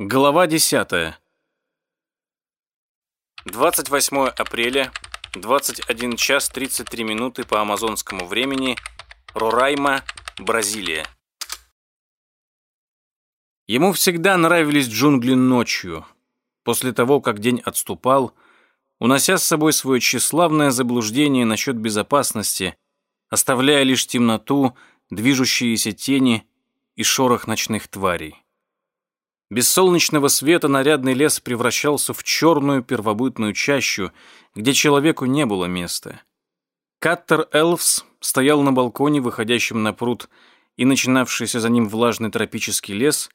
Глава 10. 28 апреля, 21 час 33 минуты по амазонскому времени, Рорайма, Бразилия. Ему всегда нравились джунгли ночью. После того, как день отступал, унося с собой свое тщеславное заблуждение насчет безопасности, оставляя лишь темноту, движущиеся тени и шорох ночных тварей. Без солнечного света нарядный лес превращался в черную первобытную чащу, где человеку не было места. Каттер Элфс стоял на балконе, выходящем на пруд, и начинавшийся за ним влажный тропический лес,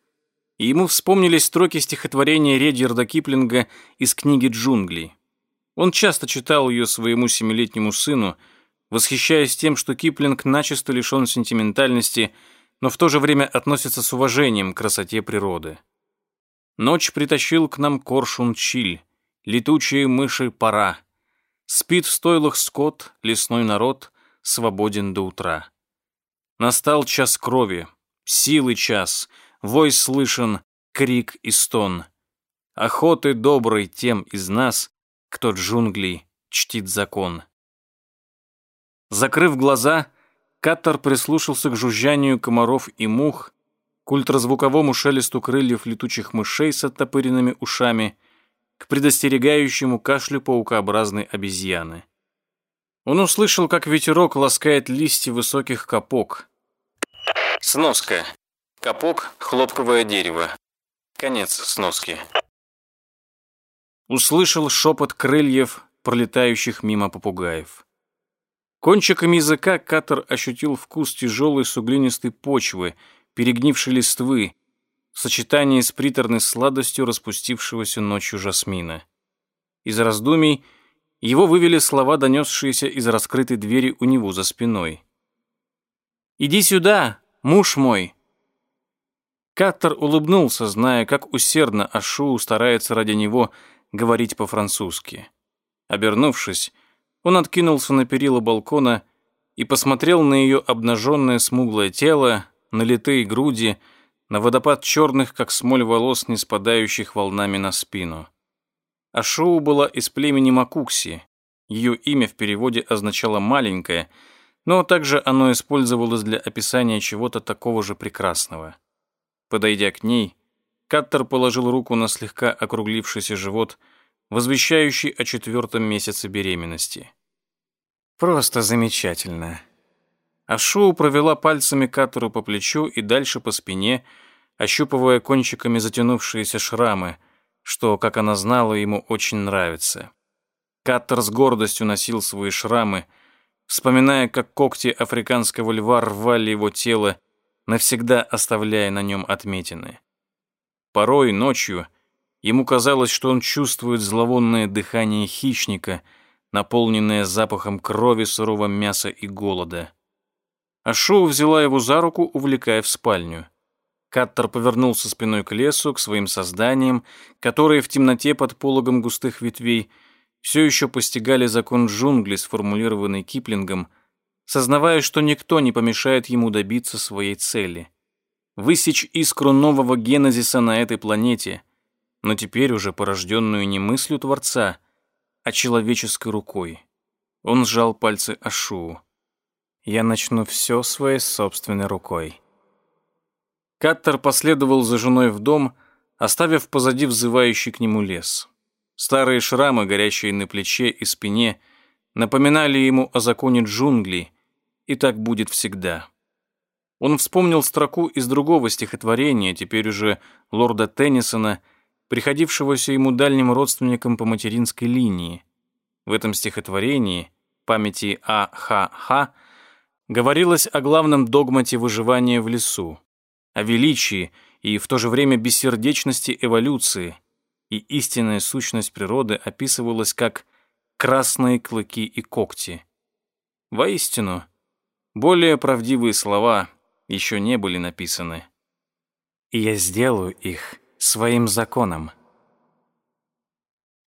и ему вспомнились строки стихотворения Редьярда Киплинга из книги «Джунгли». Он часто читал ее своему семилетнему сыну, восхищаясь тем, что Киплинг начисто лишен сентиментальности, но в то же время относится с уважением к красоте природы. Ночь притащил к нам коршун чиль, летучие мыши пора. Спит в стойлах скот, лесной народ, свободен до утра. Настал час крови, силы час, вой слышен, крик и стон. Охоты доброй тем из нас, кто джунглей чтит закон. Закрыв глаза, Каттер прислушался к жужжанию комаров и мух, к ультразвуковому шелесту крыльев летучих мышей с оттопыренными ушами, к предостерегающему кашлю паукообразной обезьяны. Он услышал, как ветерок ласкает листья высоких капок. Сноска. Капок – хлопковое дерево. Конец сноски. Услышал шепот крыльев, пролетающих мимо попугаев. Кончиками языка Катер ощутил вкус тяжелой суглинистой почвы – перегнившей листвы, в сочетании с приторной сладостью распустившегося ночью жасмина. Из раздумий его вывели слова, донесшиеся из раскрытой двери у него за спиной. «Иди сюда, муж мой!» Каттер улыбнулся, зная, как усердно Ашу старается ради него говорить по-французски. Обернувшись, он откинулся на перила балкона и посмотрел на ее обнаженное смуглое тело, на литые груди, на водопад черных, как смоль волос, не спадающих волнами на спину. Ашоу была из племени Макукси. Ее имя в переводе означало «маленькое», но также оно использовалось для описания чего-то такого же прекрасного. Подойдя к ней, Каттер положил руку на слегка округлившийся живот, возвещающий о четвертом месяце беременности. «Просто замечательно», а Шоу провела пальцами Катору по плечу и дальше по спине, ощупывая кончиками затянувшиеся шрамы, что, как она знала, ему очень нравится. Каттер с гордостью носил свои шрамы, вспоминая, как когти африканского льва рвали его тело, навсегда оставляя на нем отметины. Порой ночью ему казалось, что он чувствует зловонное дыхание хищника, наполненное запахом крови, сырого мяса и голода. А Шоу взяла его за руку, увлекая в спальню. Каттер повернулся спиной к лесу, к своим созданиям, которые в темноте под пологом густых ветвей все еще постигали закон джунглей, сформулированный Киплингом, сознавая, что никто не помешает ему добиться своей цели. Высечь искру нового генезиса на этой планете, но теперь уже порожденную не мыслью Творца, а человеческой рукой. Он сжал пальцы Ашуу я начну все своей собственной рукой. Каттер последовал за женой в дом, оставив позади взывающий к нему лес. Старые шрамы, горящие на плече и спине, напоминали ему о законе джунглей, и так будет всегда. Он вспомнил строку из другого стихотворения, теперь уже лорда Теннисона, приходившегося ему дальним родственником по материнской линии. В этом стихотворении, памяти А. Х. Х., говорилось о главном догмате выживания в лесу, о величии и в то же время бессердечности эволюции, и истинная сущность природы описывалась как красные клыки и когти. Воистину, более правдивые слова еще не были написаны. «И я сделаю их своим законом»,